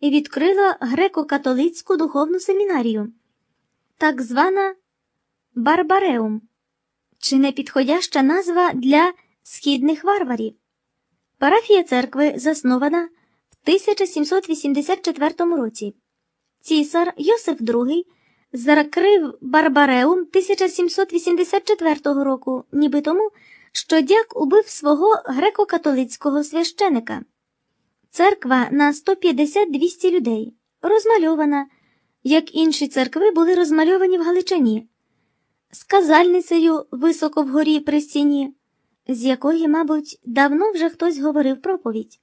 і відкрила греко-католицьку духовну семінарію, так звана Барбареум, чи непідходяща назва для східних варварів. Парафія церкви заснована в 1784 році. Цісар Йосиф II закрив Барбареум 1784 року, ніби тому, що дяк убив свого греко-католицького священика. Церква на 150-200 людей, розмальована, як інші церкви були розмальовані в Галичині, з казальницею високо вгорі при стіні, з якої, мабуть, давно вже хтось говорив проповідь.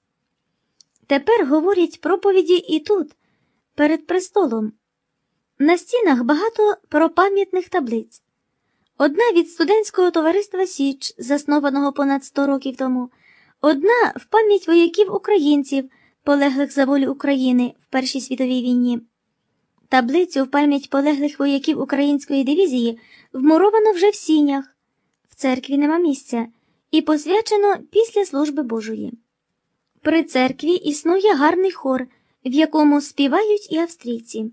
Тепер говорять проповіді і тут, перед престолом. На стінах багато пропам'ятних таблиць. Одна від студентського товариства Січ, заснованого понад 100 років тому, одна в пам'ять вояків українців, полеглих за волю України в Першій світовій війні. Таблицю в пам'ять полеглих вояків української дивізії вмуровано вже в сінях, в церкві нема місця, і посвячено після служби Божої. При церкві існує гарний хор, в якому співають і австрійці.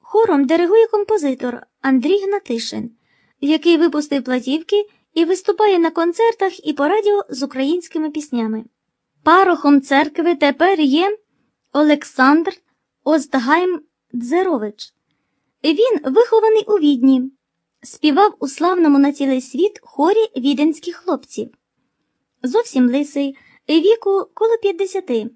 Хором диригує композитор Андрій Гнатишин, який випустив платівки і виступає на концертах і по радіо з українськими піснями. Парохом церкви тепер є Олександр Оздгайм Дзерович. Він вихований у відні, співав у славному на цілий світ хорі віденських хлопців. Зовсім лисий, віку коло 50.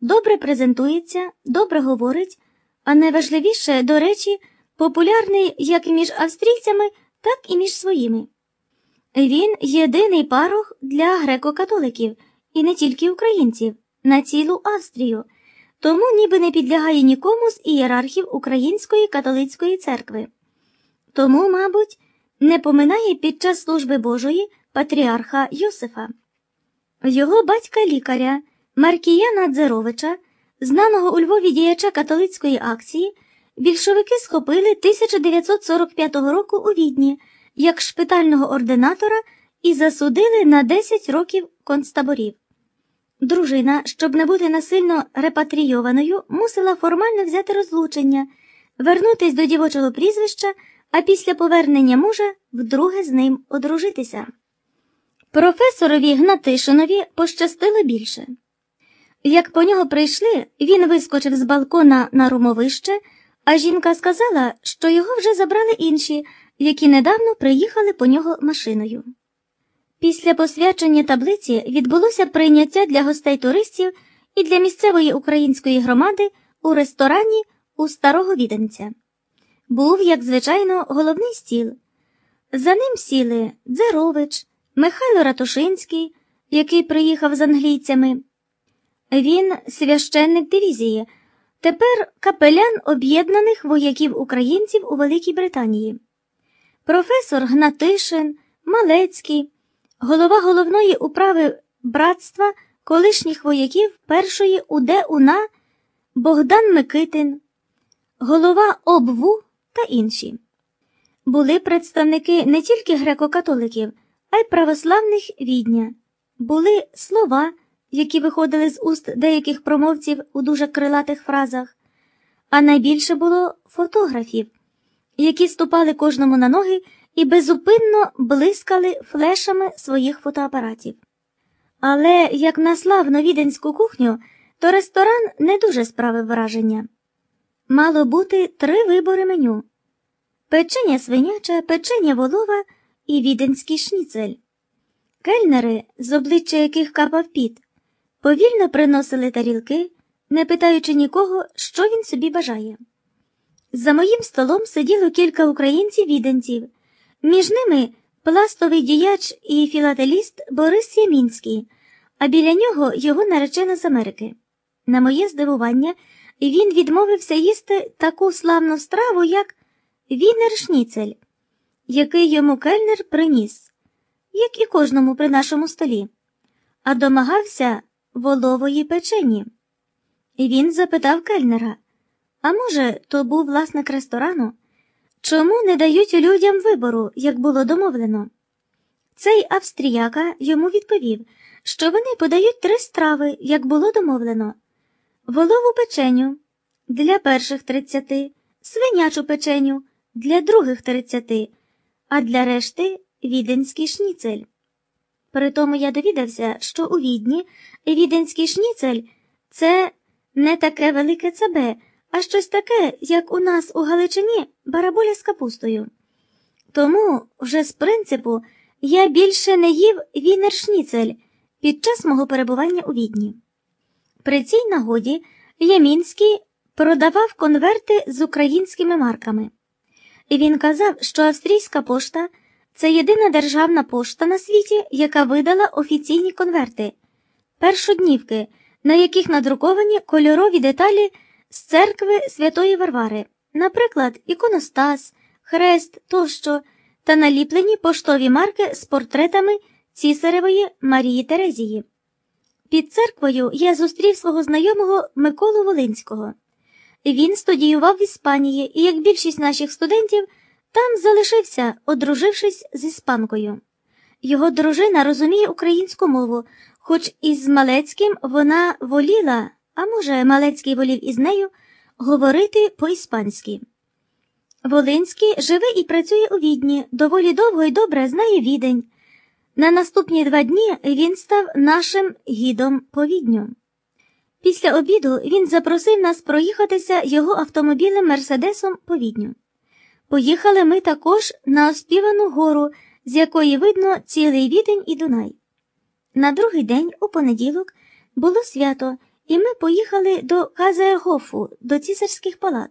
Добре презентується, добре говорить, а найважливіше, до речі, популярний як між австрійцями, так і між своїми. Він єдиний парох для греко-католиків і не тільки українців, на цілу Австрію, тому ніби не підлягає нікому з ієрархів Української католицької церкви. Тому, мабуть, не поминає під час служби Божої патріарха Йосифа. Його батька лікаря Маркіяна Дзеровича, знаного у Львові діяча католицької акції, більшовики схопили 1945 року у Відні як шпитального ординатора і засудили на 10 років концтаборів. Дружина, щоб не бути насильно репатрійованою, мусила формально взяти розлучення, вернутись до дівочого прізвища, а після повернення мужа вдруге з ним одружитися. Професорові Гнатишинові пощастило більше. Як по нього прийшли, він вискочив з балкона на румовище, а жінка сказала, що його вже забрали інші, які недавно приїхали по нього машиною. Після посвячення таблиці відбулося прийняття для гостей туристів і для місцевої української громади у ресторані у старого віденця. Був, як звичайно, головний стіл. За ним сіли Дзерович, Михайло Ратушинський, який приїхав з англійцями. Він священник дивізії, тепер капелян об'єднаних вояків українців у Великій Британії. Професор Гнатишин, Малецький, голова головної управи братства колишніх вояків першої УД-УНА Богдан Микитин, голова ОБВУ та інші. Були представники не тільки греко-католиків, а й православних відня. Були слова, які виходили з уст деяких промовців у дуже крилатих фразах, а найбільше було фотографів, які ступали кожному на ноги і безупинно блискали флешами своїх фотоапаратів. Але як на славну віденську кухню, то ресторан не дуже справив враження. Мало бути три вибори меню печення свиняча, печення волова і віденський шніцель. Кельнери, з обличчя яких капав піт, повільно приносили тарілки, не питаючи нікого, що він собі бажає. За моїм столом сиділо кілька українців-віденців, між ними пластовий діяч і філателіст Борис Ямінський, а біля нього його наречена з Америки. На моє здивування, він відмовився їсти таку славну страву, як вінер шніцель, який йому кельнер приніс, як і кожному при нашому столі, а домагався волової печені. Він запитав кельнера, а може, то був власник ресторану? Чому не дають людям вибору, як було домовлено? Цей австріяка йому відповів, що вони подають три страви, як було домовлено. волову печеню для перших тридцяти, свинячу печеню для других тридцяти, а для решти віденський шніцель. Притому я довідався, що у відні віденський шніцель це не таке велике цабе, а щось таке, як у нас у Галичині бараболя з капустою. Тому вже з принципу я більше не їв вінер-шніцель під час мого перебування у відні. При цій нагоді Ямінський продавав конверти з українськими марками. Він казав, що австрійська пошта це єдина державна пошта на світі, яка видала офіційні конверти, першоднівки, на яких надруковані кольорові деталі з церкви Святої Варвари, наприклад, іконостас, хрест тощо, та наліплені поштові марки з портретами цісаревої Марії Терезії. Під церквою я зустрів свого знайомого Миколу Волинського. Він студіював в Іспанії і, як більшість наших студентів, там залишився, одружившись з іспанкою. Його дружина розуміє українську мову, хоч із Малецьким вона воліла, а може, Малецький волів із нею, говорити по-іспанськи. Волинський живе і працює у відні, доволі довго і добре знає відень. На наступні два дні він став нашим гідом по відню. Після обіду він запросив нас проїхатися його автомобілем Мерседесом по відню. Поїхали ми також на оспівану гору, з якої видно цілий відень і Дунай. На другий день, у понеділок, було свято, і ми поїхали до Казергофу, до цісарських палат.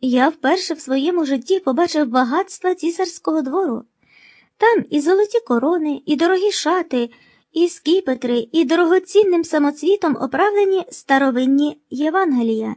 Я вперше в своєму житті побачив багатства цісарського двору. Там і золоті корони, і дорогі шати, і скіпетри, і дорогоцінним самоцвітом оправлені старовинні Євангелія.